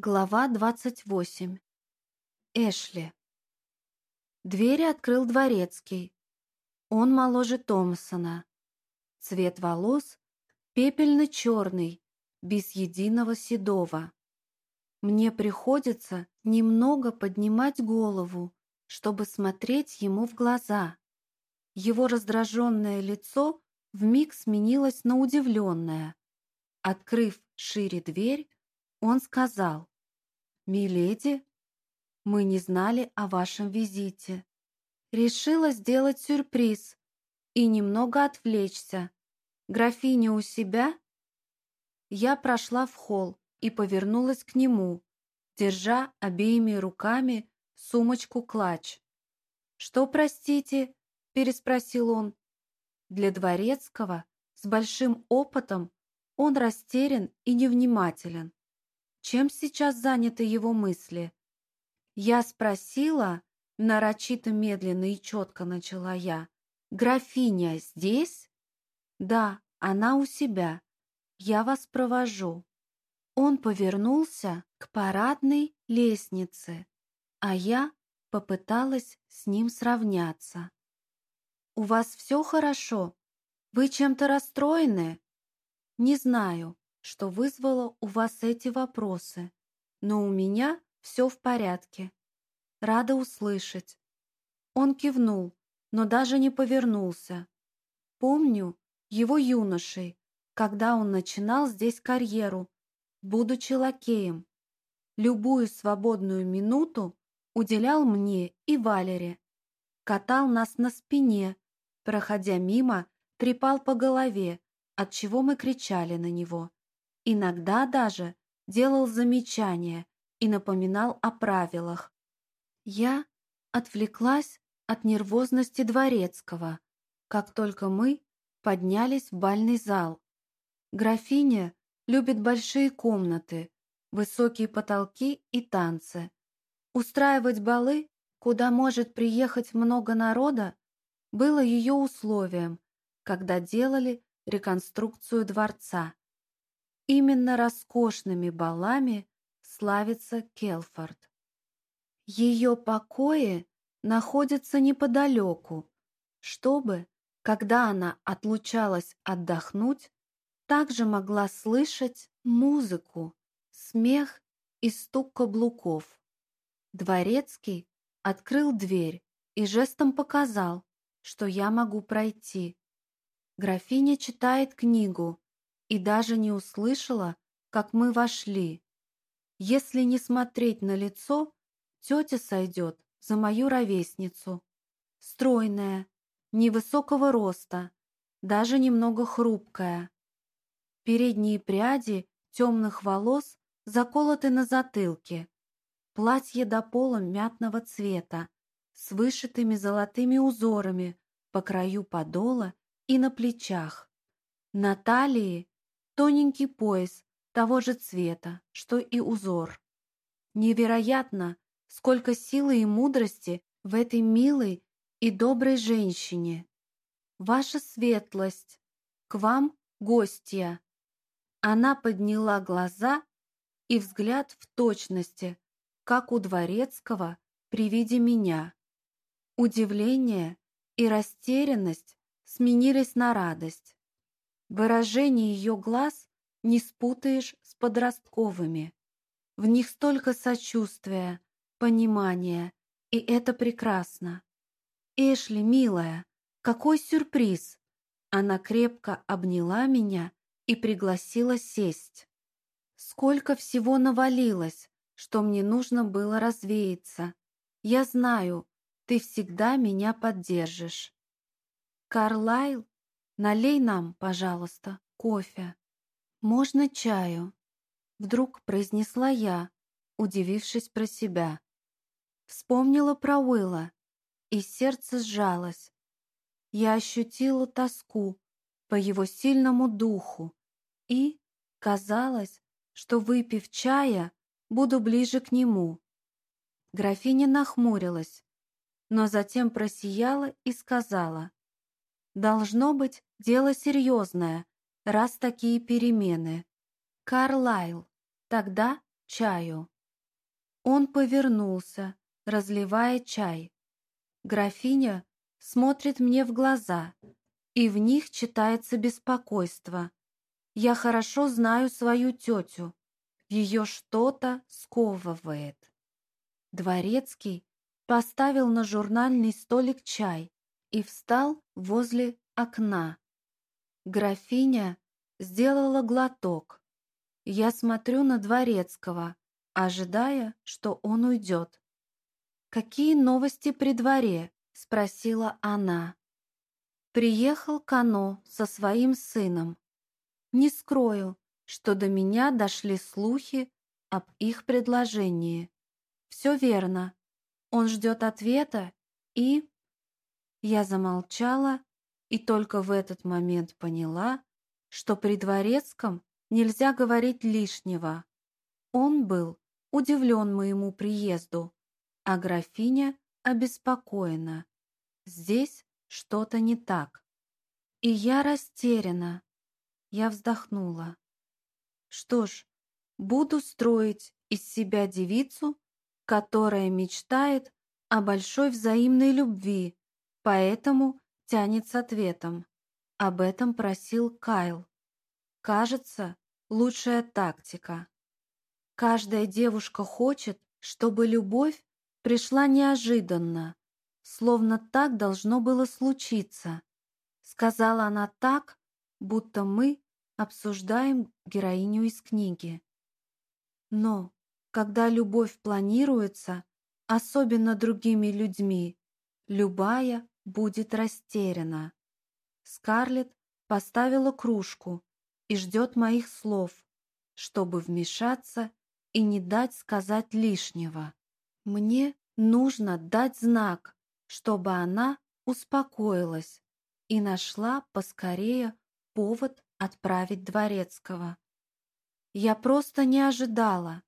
Глава 28. Эшли. Двери открыл дворецкий. Он моложе Томпсона. Цвет волос пепельно-черный, без единого седого. Мне приходится немного поднимать голову, чтобы смотреть ему в глаза. Его раздраженное лицо вмиг сменилось на удивленное. Открыв шире дверь, он сказал, «Миледи, мы не знали о вашем визите. Решила сделать сюрприз и немного отвлечься. Графиня у себя?» Я прошла в холл и повернулась к нему, держа обеими руками сумочку-клатч. «Что, простите?» – переспросил он. Для дворецкого с большим опытом он растерян и невнимателен. Чем сейчас заняты его мысли? Я спросила, нарочито медленно и четко начала я, «Графиня здесь?» «Да, она у себя. Я вас провожу». Он повернулся к парадной лестнице, а я попыталась с ним сравняться. «У вас все хорошо? Вы чем-то расстроены?» «Не знаю что вызвало у вас эти вопросы, но у меня все в порядке. Рада услышать». Он кивнул, но даже не повернулся. Помню его юношей, когда он начинал здесь карьеру, будучи лакеем. Любую свободную минуту уделял мне и Валере. Катал нас на спине, проходя мимо, трепал по голове, от чего мы кричали на него. Иногда даже делал замечания и напоминал о правилах. Я отвлеклась от нервозности дворецкого, как только мы поднялись в бальный зал. Графиня любит большие комнаты, высокие потолки и танцы. Устраивать балы, куда может приехать много народа, было ее условием, когда делали реконструкцию дворца. Именно роскошными балами славится Келфорд. Ее покои находятся неподалеку, чтобы, когда она отлучалась отдохнуть, также могла слышать музыку, смех и стук каблуков. Дворецкий открыл дверь и жестом показал, что я могу пройти. Графиня читает книгу, и даже не услышала, как мы вошли. Если не смотреть на лицо, тетя сойдет за мою ровесницу. Стройная, невысокого роста, даже немного хрупкая. Передние пряди темных волос заколоты на затылке. Платье до пола мятного цвета с вышитыми золотыми узорами по краю подола и на плечах. На талии Тоненький пояс того же цвета, что и узор. Невероятно, сколько силы и мудрости в этой милой и доброй женщине. Ваша светлость, к вам гостья. Она подняла глаза и взгляд в точности, как у дворецкого при виде меня. Удивление и растерянность сменились на радость. Выражение ее глаз не спутаешь с подростковыми. В них столько сочувствия, понимания, и это прекрасно. Эшли, милая, какой сюрприз! Она крепко обняла меня и пригласила сесть. Сколько всего навалилось, что мне нужно было развеяться. Я знаю, ты всегда меня поддержишь. Карлайл Налей нам, пожалуйста, кофе. Можно чаю?» Вдруг произнесла я, удивившись про себя. Вспомнила про Уилла, и сердце сжалось. Я ощутила тоску по его сильному духу и, казалось, что, выпив чая, буду ближе к нему. Графиня нахмурилась, но затем просияла и сказала, «Должно быть, Дело серьезное, раз такие перемены. Карлайл, тогда чаю. Он повернулся, разливая чай. Графиня смотрит мне в глаза, и в них читается беспокойство. Я хорошо знаю свою тетю. Ее что-то сковывает. Дворецкий поставил на журнальный столик чай и встал возле окна. Графиня сделала глоток. Я смотрю на Дворецкого, ожидая, что он уйдет. «Какие новости при дворе?» — спросила она. Приехал Кано со своим сыном. Не скрою, что до меня дошли слухи об их предложении. Все верно. Он ждет ответа и... Я замолчала и только в этот момент поняла, что при дворецком нельзя говорить лишнего. Он был удивлен моему приезду, а графиня обеспокоена. Здесь что-то не так. И я растеряна. Я вздохнула. Что ж, буду строить из себя девицу, которая мечтает о большой взаимной любви, поэтому тянет с ответом. Об этом просил Кайл. Кажется, лучшая тактика. Каждая девушка хочет, чтобы любовь пришла неожиданно, словно так должно было случиться. Сказала она так, будто мы обсуждаем героиню из книги. Но когда любовь планируется, особенно другими людьми, любая будет растеряна. Скарлетт поставила кружку и ждет моих слов, чтобы вмешаться и не дать сказать лишнего. Мне нужно дать знак, чтобы она успокоилась и нашла поскорее повод отправить Дворецкого. Я просто не ожидала.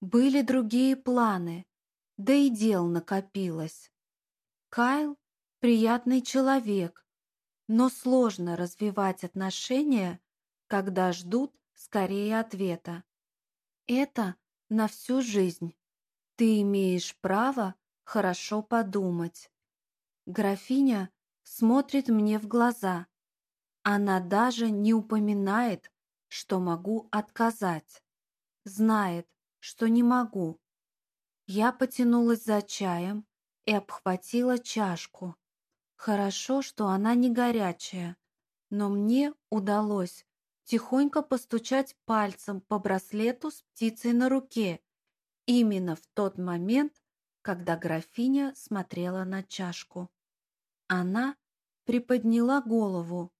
Были другие планы, да и дел накопилось. Кайл — приятный человек, но сложно развивать отношения, когда ждут скорее ответа. Это на всю жизнь. Ты имеешь право хорошо подумать. Графиня смотрит мне в глаза. Она даже не упоминает, что могу отказать. Знает, что не могу. Я потянулась за чаем и обхватила чашку. Хорошо, что она не горячая, но мне удалось тихонько постучать пальцем по браслету с птицей на руке именно в тот момент, когда графиня смотрела на чашку. Она приподняла голову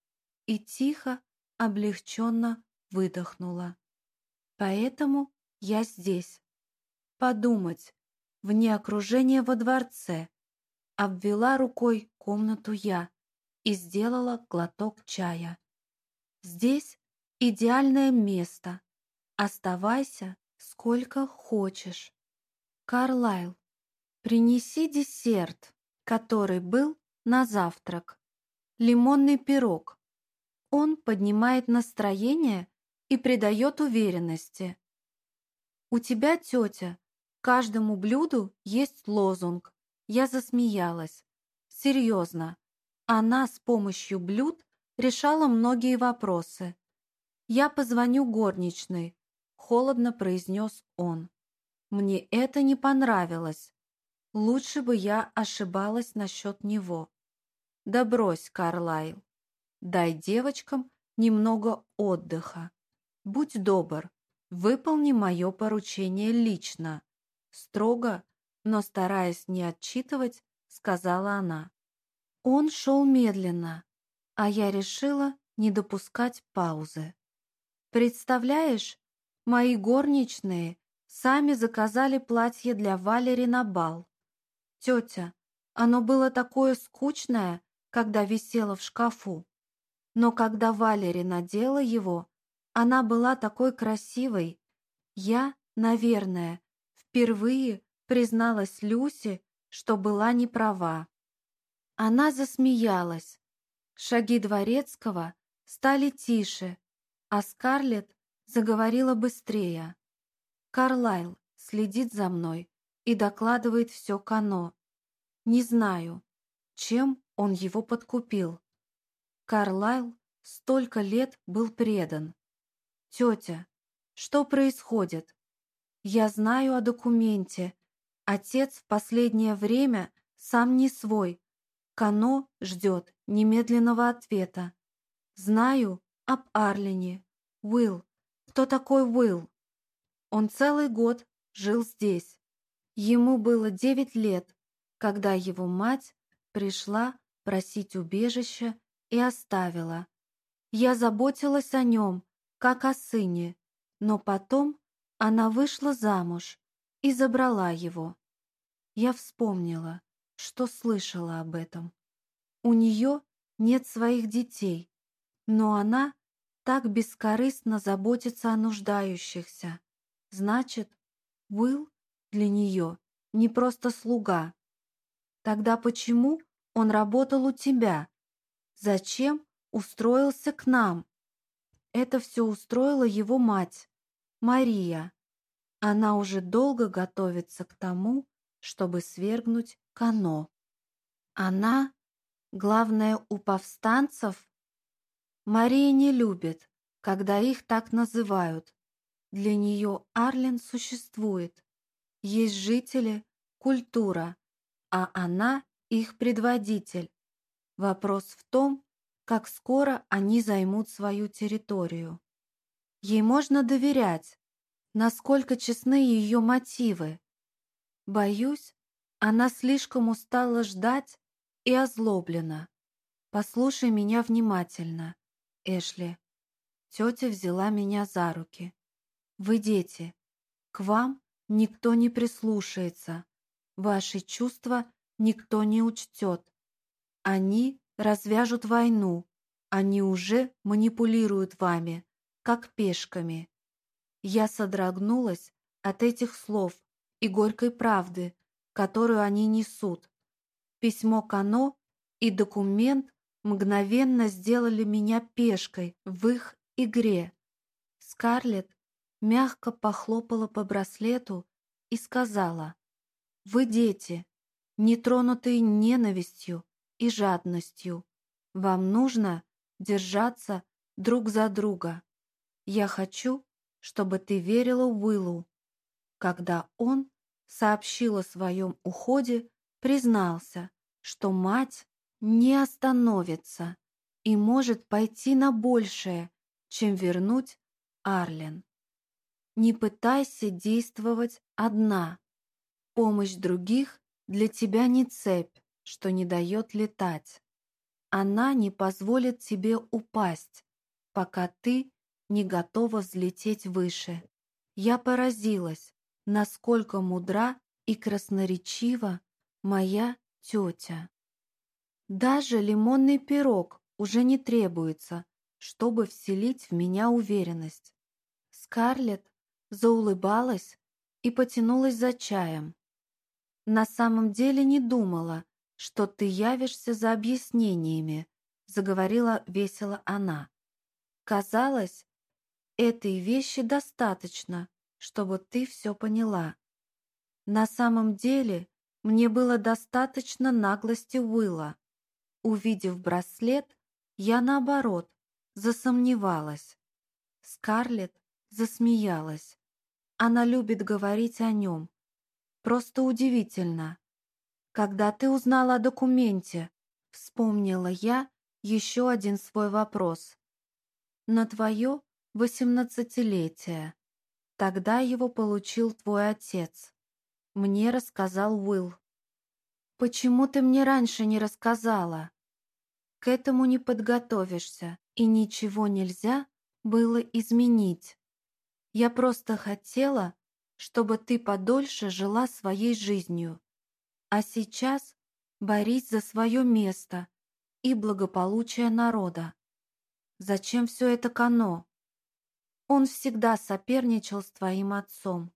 и тихо, облегченно выдохнула. Поэтому я здесь. Подумать, вне окружения во дворце. Обвела рукой комнату я и сделала глоток чая. Здесь идеальное место. Оставайся сколько хочешь. Карлайл, принеси десерт, который был на завтрак. Лимонный пирог. Он поднимает настроение и придает уверенности. У тебя, тетя, каждому блюду есть лозунг. Я засмеялась. Серьезно. Она с помощью блюд решала многие вопросы. «Я позвоню горничной», — холодно произнес он. Мне это не понравилось. Лучше бы я ошибалась насчет него. Да брось, Карлайл. Дай девочкам немного отдыха. Будь добр, выполни мое поручение лично. Строго, но стараясь не отчитывать, сказала она. Он шел медленно, а я решила не допускать паузы. Представляешь, мои горничные сами заказали платье для Валери на бал. Тетя, оно было такое скучное, когда висела в шкафу. Но когда Валери надела его, она была такой красивой. Я, наверное, впервые призналась Люси, что была не права. Она засмеялась. Шаги дворецкого стали тише, а Скарлетт заговорила быстрее. Карлайл следит за мной и докладывает все Кано. Не знаю, чем он его подкупил. Карлайл столько лет был предан. «Тетя, что происходит? Я знаю о документе. Отец в последнее время сам не свой. Кано ждет немедленного ответа. Знаю об Арлине. Уилл. Кто такой Уилл? Он целый год жил здесь. Ему было девять лет, когда его мать пришла просить убежища и оставила. Я заботилась о нем, как о сыне, но потом она вышла замуж и забрала его. Я вспомнила, что слышала об этом. У нее нет своих детей, но она так бескорыстно заботится о нуждающихся. Значит, Уилл для нее не просто слуга. Тогда почему он работал у тебя? Зачем устроился к нам? Это все устроила его мать, Мария. Она уже долго готовится к тому, чтобы свергнуть Кано. Она, главное, у повстанцев, Мария не любит, когда их так называют. Для нее Арлен существует. Есть жители, культура, а она их предводитель. Вопрос в том, как скоро они займут свою территорию. Ей можно доверять, насколько честны ее мотивы. Боюсь, она слишком устала ждать и озлоблена. Послушай меня внимательно. Эшли. Тетя взяла меня за руки. Вы дети. К вам никто не прислушается. Ваши чувства никто не учтет. Они развяжут войну. Они уже манипулируют вами, как пешками. Я содрогнулась от этих слов и горькой правды, которую они несут. Письмо Кано и документ мгновенно сделали меня пешкой в их игре. Скарлетт мягко похлопала по браслету и сказала, «Вы дети, не тронутые ненавистью и жадностью. Вам нужно держаться друг за друга. Я хочу, чтобы ты верила Уиллу». Когда он сообщил о своем уходе, признался, что мать не остановится и может пойти на большее, чем вернуть Арлен. Не пытайся действовать одна. Помощь других для тебя не цепь, что не дает летать. Она не позволит тебе упасть, пока ты не готова взлететь выше. Я поразилась, насколько мудра и красноречива моя тетя. Даже лимонный пирог уже не требуется, чтобы вселить в меня уверенность. Скарлетт заулыбалась и потянулась за чаем. На самом деле не думала, что ты явишься за объяснениями, заговорила весело она. Казалось, этой вещи достаточно, чтобы ты все поняла. На самом деле мне было достаточно наглости Уилла. Увидев браслет, я, наоборот, засомневалась. Скарлетт засмеялась. Она любит говорить о нем. Просто удивительно. Когда ты узнала о документе, вспомнила я еще один свой вопрос. На твое восемнадцатилетие. Тогда его получил твой отец. Мне рассказал Уилл. Почему ты мне раньше не рассказала? К этому не подготовишься, и ничего нельзя было изменить. Я просто хотела, чтобы ты подольше жила своей жизнью. А сейчас борись за свое место и благополучие народа. Зачем все это Кано? Он всегда соперничал с твоим отцом.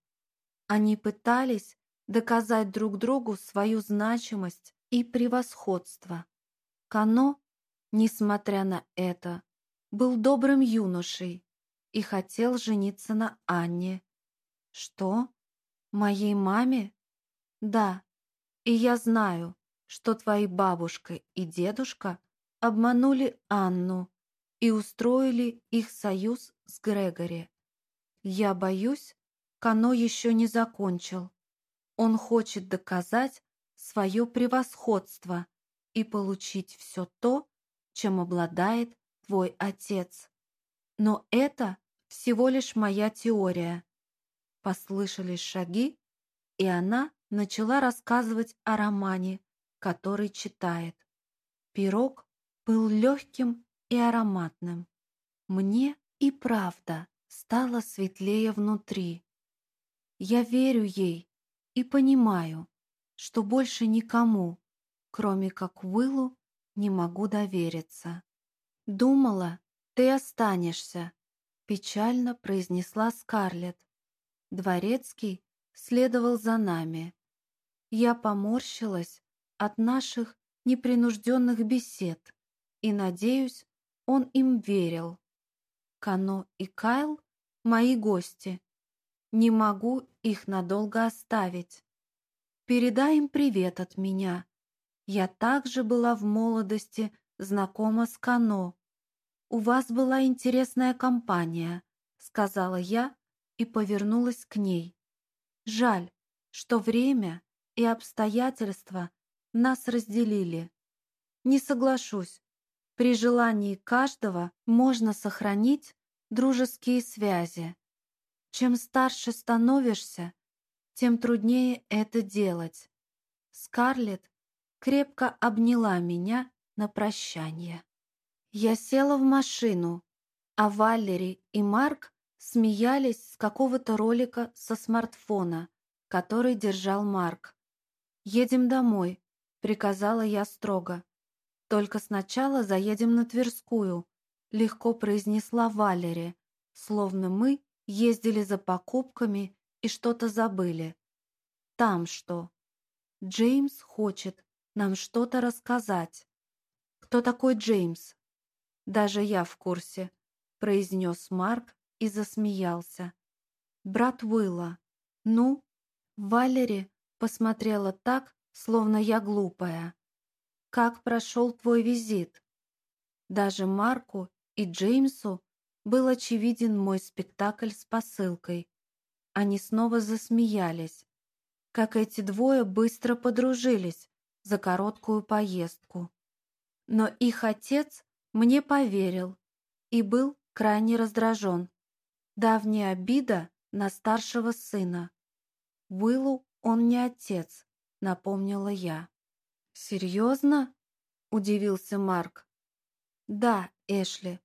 Они пытались доказать друг другу свою значимость и превосходство. Кано несмотря на это, был добрым юношей и хотел жениться на Анне. Что? Моей маме? Да. И я знаю, что твои бабушка и дедушка обманули Анну и устроили их союз с Грегори. Я боюсь, Кано еще не закончил. Он хочет доказать свое превосходство и получить все то, чем обладает твой отец. Но это всего лишь моя теория. Послышались шаги, и она начала рассказывать о романе, который читает. Пирог был легким и ароматным. Мне и правда стало светлее внутри. Я верю ей и понимаю, что больше никому, кроме как Уиллу, не могу довериться. «Думала, ты останешься», — печально произнесла Скарлетт. Дворецкий следовал за нами. Я поморщилась от наших непринужденных бесед и, надеюсь, он им верил. Кано и Кайл — мои гости. Не могу их надолго оставить. Передай им привет от меня. Я также была в молодости знакома с Кано. У вас была интересная компания, сказала я и повернулась к ней. Жаль, что время и обстоятельства нас разделили. Не соглашусь, при желании каждого можно сохранить дружеские связи. Чем старше становишься, тем труднее это делать. Скарлетт крепко обняла меня на прощание. Я села в машину, а Валери и Марк смеялись с какого-то ролика со смартфона, который держал Марк. «Едем домой», — приказала я строго. «Только сначала заедем на Тверскую», — легко произнесла Валери, словно мы ездили за покупками и что-то забыли. «Там что?» «Джеймс хочет нам что-то рассказать». «Кто такой Джеймс?» «Даже я в курсе», — произнес Марк и засмеялся. «Брат Уилла. Ну?» Валери посмотрела так, словно я глупая. «Как прошел твой визит?» Даже Марку и Джеймсу был очевиден мой спектакль с посылкой. Они снова засмеялись, как эти двое быстро подружились за короткую поездку. Но их отец мне поверил и был крайне раздражен. Давняя обида на старшего сына. Уиллу он не отец, напомнила я. «Серьезно?» – удивился Марк. «Да, Эшли,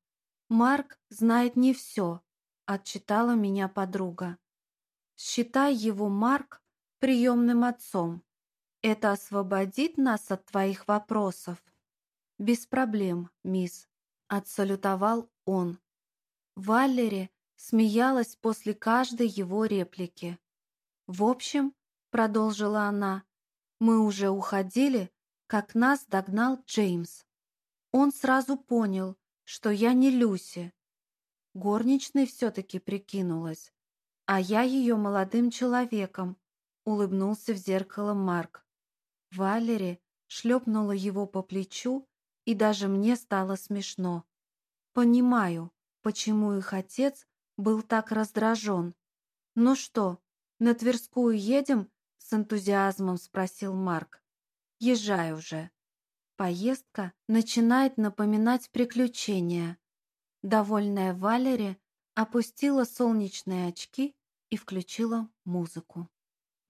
Марк знает не все», – отчитала меня подруга. «Считай его, Марк, приемным отцом. Это освободит нас от твоих вопросов?» «Без проблем, мисс», – отсалютовал он. Валери смеялась после каждой его реплики. «В общем», – продолжила она, – «мы уже уходили, как нас догнал Джеймс. Он сразу понял, что я не Люси. Горничной все-таки прикинулась, а я ее молодым человеком, улыбнулся в зеркало Марк. Валери шлепнула его по плечу, и даже мне стало смешно. Понимаю, почему их отец был так раздражен. «Ну что, на Тверскую едем?» — с энтузиазмом спросил Марк. Езжай уже. Поездка начинает напоминать приключения. Довольная Валери опустила солнечные очки и включила музыку.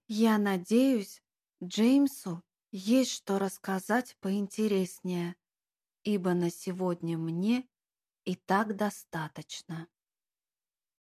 Я надеюсь, Джеймсу есть что рассказать поинтереснее, ибо на сегодня мне и так достаточно.